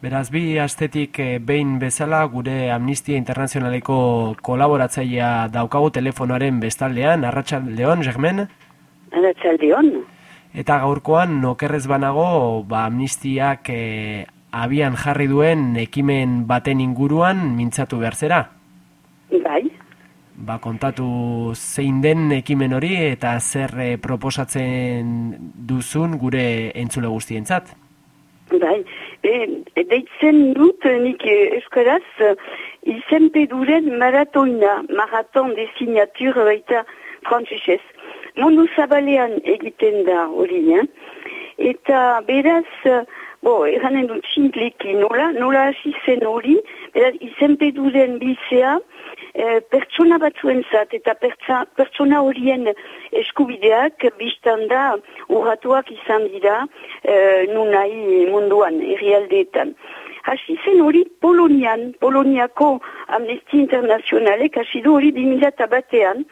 Beraz, bi astetik eh, behin bezala gure Amnistia Internazionaleko kolaboratzailea daukagu telefonoaren bestaldean, Arratxaldeon, Germen? Arratxaldeon. Eta gaurkoan, nokerrez banago, ba, Amnistiak eh, abian jarri duen ekimen baten inguruan mintzatu behar zera? Bai. Ba, kontatu zein den ekimen hori eta zer eh, proposatzen duzun gure entzule guztientzat? Bai, e, deitzen dut nik euskaraz izenpeduren maratoina, maraton de signatur baita frantzisez. Mundu zabalean egiten da hori, eh? eta beraz, bo, eranen dut simpliki nola, nola hasi zen hori, beraz izenpeduren bizea, e, pertsona batzuentzat eta pertsa, pertsona horien eskubideak biztan da urratuak izan dira e, nunai munduan, errialdeetan. Hasi zen hori Polonian, Poloniako Amnesty Internazionalek hasi du hori 2000 batean,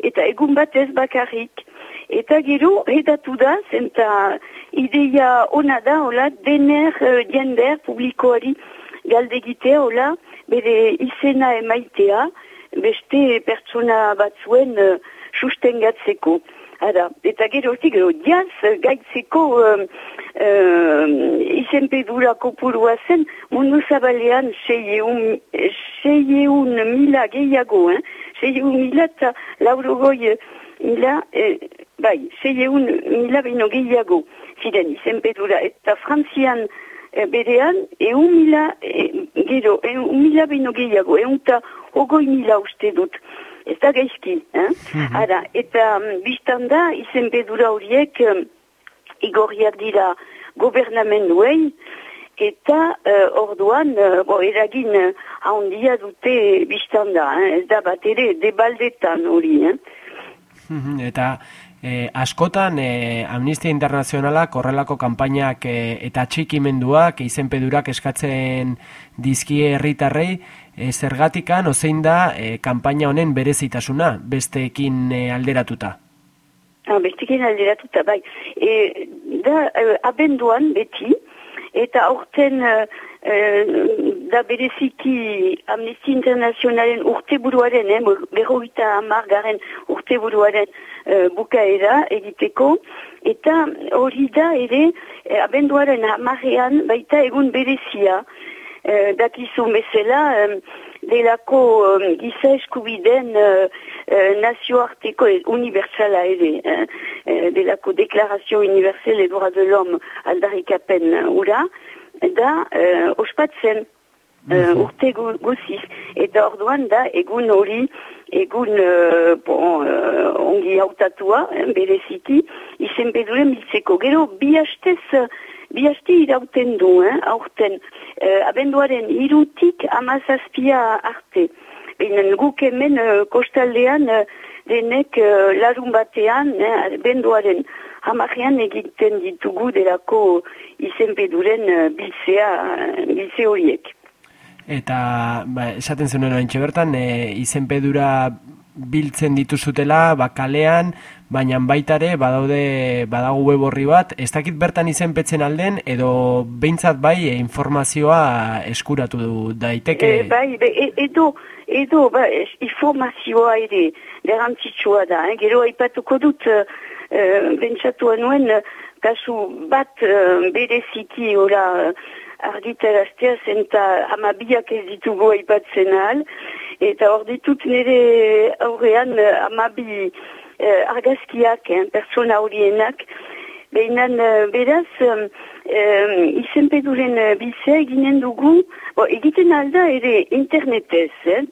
eta egun batez bakarrik. Eta gero, edatu da, zenta ideia ona da, hola, dener, uh, jender, publikoari galdegitea, hola, bere izena emaitea, beste pertsona batzuen uh, sustengatzeko. Ara, eta gero, gero, diaz, gaitzeko uh, uh, izenpedura kopurua zen, mundu zabalean seieun, seieun mila gehiago, eh? seieun mila eta laurogoi mila, eh, bai, seieun mila bino gehiago ziren izenpedura, eta frantzian E, berean, eun mila, e, gero, eun mila bino gehiago, eun eta ogoi mila uste dut. Ez da gaizki, eh? Mm Ara, eta um, biztan da, izen bedura horiek, um, igorriak dira gobernamenduei, eta uh, orduan, uh, bo, eragin uh, handia dute biztan da, eh? ez da bat ere, debaldetan hori, eh? Eta E, askotan e, Amnistia Internazionalak horrelako kanpainak e, eta txikimenduak izenpedurak eskatzen dizkie herritarrei e, zergatikan ozein da e, kanpaina honen berezitasuna besteekin e, alderatuta. Ah, besteekin alderatuta, bai. E, da, e, abenduan beti, eta aurten e, da bereziki Amnistia Internazionalen urte buruaren, eh, berroita amargaren urte buruaren bukaera egiteko, eta hori da ere eh, abenduaren amarrean baita egun berezia, uh, dakizu mesela, um, delako um, giza eskubiden uh, nazioarteko universala ere, eh, delako deklarazio universelle edora de l'homme aldarikapen ura, da uh, ospatzen uh, urte guziz. Eta orduan da egun hori, egun uh, bon, uh, ongi hautatua, eh, bereziki, izen bedure miltzeko. Gero bi hastez, bi haste irauten du, eh, aurten, uh, abenduaren irutik amazazpia arte. Binen guk hemen uh, kostaldean uh, denek uh, larun batean, eh, abenduaren hamarean egiten ditugu delako izenpeduren uh, bilzea, bilze horiek. Eta ba, esaten zenuen orain bertan e, izenpedura biltzen dituzutela bakalean, baina baitare badaude badago web horri bat, ez dakit bertan izenpetzen alden edo behintzat bai e, informazioa eskuratu du daiteke? E, bai, be, e, edo, edo ba, informazioa ere garantzitsua da, eh? gero aipatuko dut uh, bentsatu anuen kasu bat uh, bereziki ora argitaraztea zenta amabiak ez ditugu aipatzen ahal, eta hor ditut nire aurrean amabi eh, argazkiak, eh, persona horienak, behinan eh, beraz, eh, izenpeduren bizea eginen dugu, bo, egiten alda ere internetez, eh?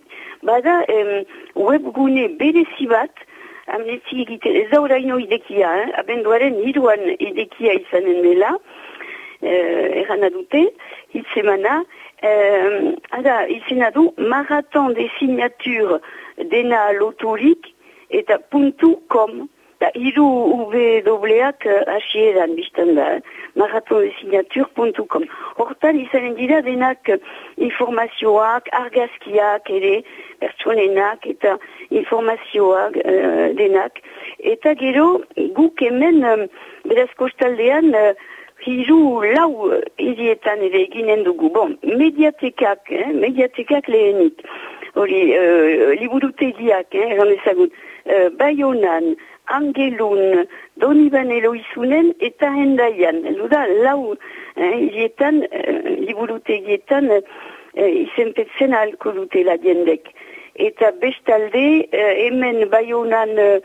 bada eh, webgune berezi bat, amnetzi egiten, ez da oraino idekia, eh? abenduaren hiruan idekia izanen dela, eh, erana dute, hitzemana, eh, ada, izena du, maraton de signature dena loturik eta puntu kom, da hiru UW-ak hasieran biztan da, maraton de signature puntu kom. Hortan izanen dira denak informazioak, argazkiak ere, pertsonenak eta informazioak denak. Eta gero, guk hemen, beraz kostaldean, hiru lau irietan ere eginen dugu. Bon, mediatekak, eh, mediatekak lehenik. Hori, uh, liburutegiak, eh, eran ezagut. Uh, Baionan, Angelun, Doniban Eloizunen eta Hendaian. Edo da, lau eh, irietan, uh, liburutegietan, uh, izenpetzen ahalko dutela diendek. Eta bestalde, uh, hemen Baionan uh,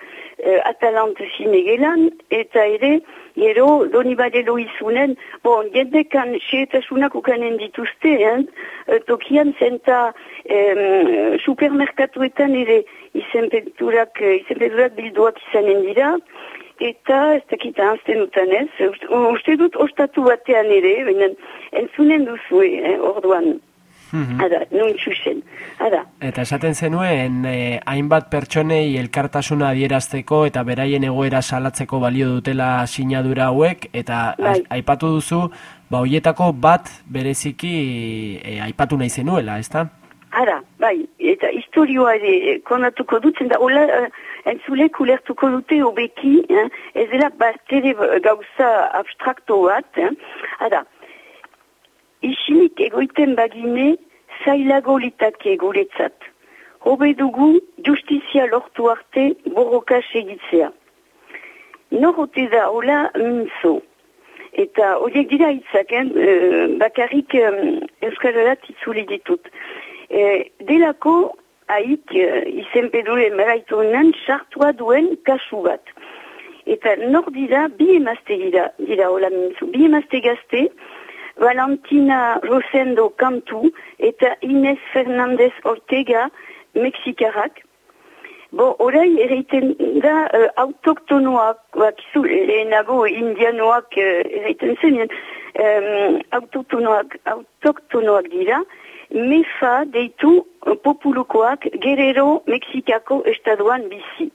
Atalante zinegelan, eta ere, Gero, doni badelo izunen, bon, jendekan xeetasunak ukanen dituzte, eh? tokian zenta eh, supermerkatuetan ere izenpeturak, izenpeturak bilduak izanen dira, eta ez dakita anzten dutan ez, uste dut ostatu batean ere, entzunen duzue, eh, orduan. Mm nun txusen. Eta esaten zenuen, eh, hainbat pertsonei elkartasuna adierazteko eta beraien egoera salatzeko balio dutela sinadura hauek, eta bai. aipatu duzu, ba hoietako bat bereziki eh, aipatu nahi zenuela, ez da? Ara, bai, eta historioa ere eh, konatuko dutzen da, hola, uh, entzule kulertuko dute obeki, eh, ez dela bat gauza abstrakto bat, eh, ara, isinik egoiten bagine zailago litake guretzat. Hobe dugu justizia lortu arte borroka segitzea. Norote da hola minzo. Eta horiek dira hitzak, eh? bakarrik um, euskararat itzuli ditut. E, delako haik uh, izen pedure maraitonan sartua duen kasu bat. Eta nor dira bi emazte dira, dira hola minzo. Bi emazte gazte, Valentina Rosendo Cantu eta Inez Fernandez Ortega Mexikarak. Bo, orai ereiten da uh, autoktonoak, bakizu, lehenago indianoak uh, ereiten zenien, um, autoktonoak, autoktonoak dira, mefa deitu uh, populukoak gerero Mexikako estaduan bizi.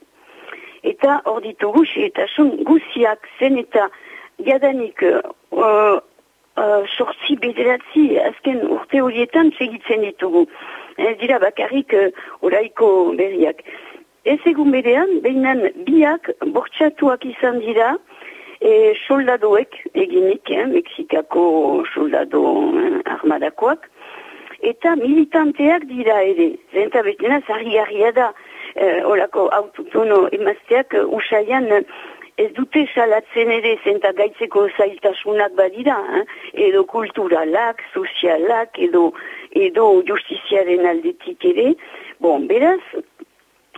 Eta hor ditugu, eta sun guziak zen eta jadanik uh, uh, sortzi bederatzi azken urte horietan segitzen ditugu. Ez dira bakarrik uh, oraiko berriak. Ez egun berean, behinan biak bortxatuak izan dira e, soldadoek eginik, eh, Mexikako soldado eh, armadakoak, eta militanteak dira ere. Zenta betena, zarri da, eh, orako autotono emazteak uh, usaian ez dute salatzen ere zenta gaitzeko zailtasunak badira, eh? edo kulturalak, sozialak, edo, edo justiziaren aldetik ere. Bon, beraz,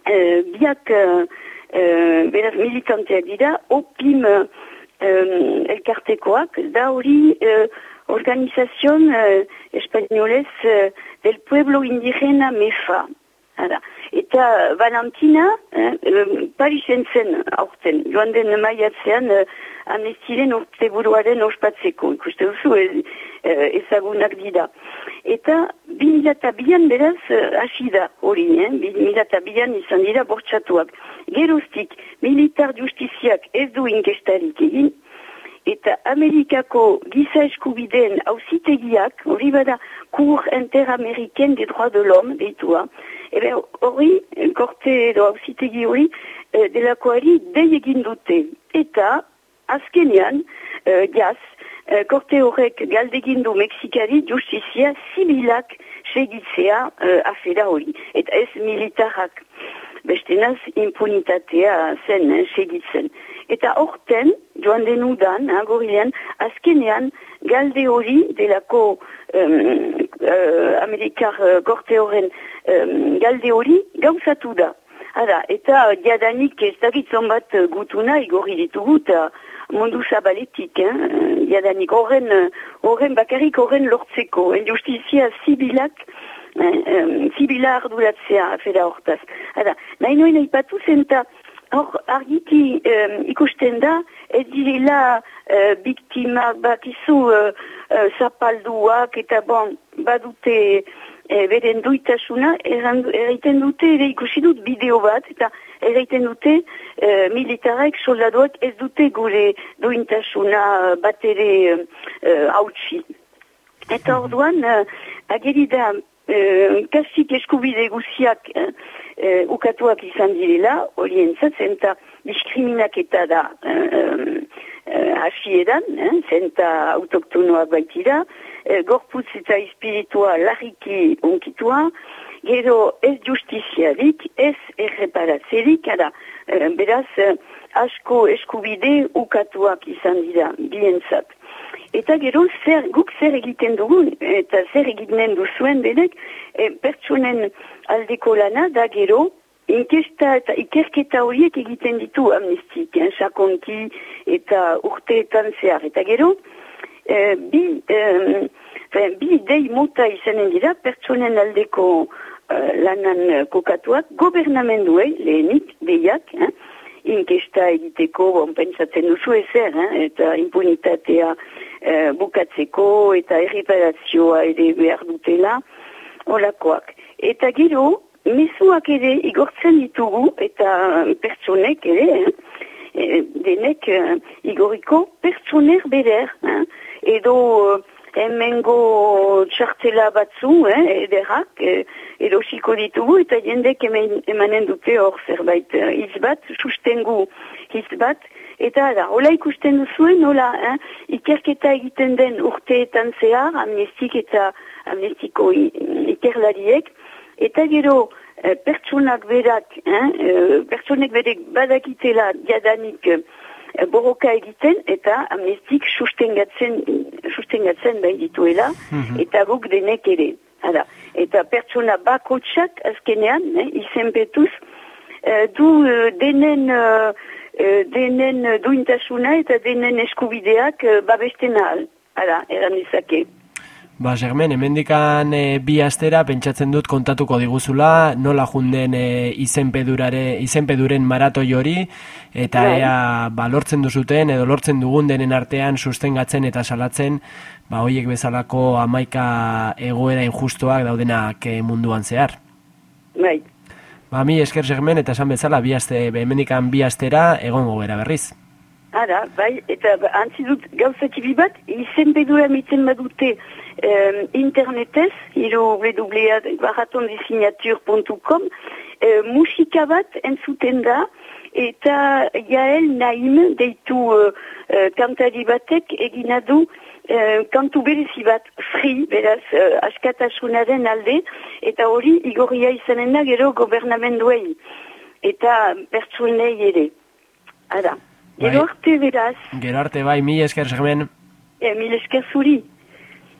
eh, biak, eh, beraz militanteak dira, opim eh, elkartekoak, da hori eh, organizazion eh, espainolez eh, del pueblo indigena MEFA. Hala. Eta Valentina, eh, Parisen zen aurten, joan den maiatzean eh, amnestiren urte buruaren ospatzeko, ikuste duzu eh, ezagunak dira. Eta bimilatabian beraz eh, hasi da hori, eh? bimilatabian izan dira bortxatuak. Geroztik, militar justiziak ez du inkestarik egin, eta Amerikako giza eskubideen hausitegiak, hori bada Cour Interameriken de Droit de l'Homme, deitua, ebe hori, korte edo hausitegi hori, eh, delakoari dei egin dute. Eta, azkenean, eh, jaz, eh, korte horrek galdegin du Mexikari justizia zibilak segitzea eh, afera hori. Eta ez militarrak. Bestenaz impunitatea zen, eh, segitzen. Eta horten, joan denudan, agorilean, azkenean, galde hori delako um, uh, Amerikar uh, gorte horren um, galde hori gauzatu da. Hala, eta diadanik ez dakitzon bat gutuna igorri ditugu eta mundu zabaletik, eh? diadanik horren, horren bakarrik horren lortzeko, en justizia zibilak, eh, um, zibila arduratzea afera hortaz. Hala, nahi noen aipatu zenta, Hor, argiti ikusten da, ez direla uh, biktima bakizu uh, uh, zapalduak eta bon, badute uh, beren duitasuna, erraiten dute, ere ikusi dut bideo bat, eta erraiten dute uh, militarek soldadoak ez dute gure duintasuna bat ere hautsi. eta orduan, uh, agerida, uh, kasik eskubide guziak, uh, ukatuak izan direla, hori entzatzen, eta diskriminaketa da uh, uh, hasieran, eh, zenta autoktonoak baitira, eh, gorputz eta espiritua larriki onkitua, gero ez justiziarik, ez erreparatzerik, ara, eh, beraz, eh, asko eskubide ukatuak izan dira, bientzat. Eta gero, zer, guk zer egiten dugu, eta zer egiten duzuen denek, e, pertsonen aldeko lana da gero, inkesta eta ikerketa horiek egiten ditu amnestik, eh, sakonki eta urteetan zehar. Eta gero, e, bi, e, bi dei mota izanen dira, pertsonen aldeko e, lanan kokatuak, gobernamenduei, lehenik, deiak, eh, inkesta egiteko, bon, pentsatzen duzu ezer, eh, eta impunitatea eh, bukatzeko, eta erreparazioa ere behar dutela, olakoak. Eta gero, mesuak ere igortzen ditugu, eta pertsonek ere, eh, denek eh, igoriko pertsoner beder, eh, edo... Eh, hemengo txartela batzu, eh, ederrak, eh, erosiko ditugu, eta jendek hemen, emanen dute hor zerbait eh, izbat, sustengu izbat, eta da, hola ikusten duzuen, hola, eh, ikerketa egiten den urteetan zehar, amnestik eta amnestiko ikerlariek, eta gero, eh, pertsonak berak, eh, eh pertsonek berek badakitela jadanik, eh, borroka egiten eta amnestik sustengatzen, sustengatzen bai dituela mhm. eta guk denek ere. Hala. Eta pertsona bako txak azkenean, eh, izenpetuz, eh, du eh, denen, eh, eh denen duintasuna eta denen eskubideak eh, babesten ahal. Hala, eran izake. Ba, Germen, emendikan e, bi astera pentsatzen dut kontatuko diguzula, nola junden e, izenpedurare, izenpeduren maratoi hori, eta bai. ea ba, lortzen duzuten, edo lortzen dugun denen artean sustengatzen eta salatzen, ba, hoiek bezalako amaika egoera injustoak daudenak e, munduan zehar. Bai. Ba, mi esker Germen, eta esan bezala, bi aste, emendikan bi astera, egongo gara berriz. Ara, bai, eta ba, antzidut gauzakibi bat, izenpedura mitzen badute, euh, internetez, hiru www.baratondesinatur.com euh, musika bat entzuten da, eta jael naim deitu uh, uh, kantari batek egina du kantu berezi bat free, beraz uh, askatasunaren alde, eta hori igorria izanen da gero gobernamenduei, eta pertsuenei ere. Ara, gero bai. arte beraz. Gero arte bai, mi esker segmen. E, mi esker zuri.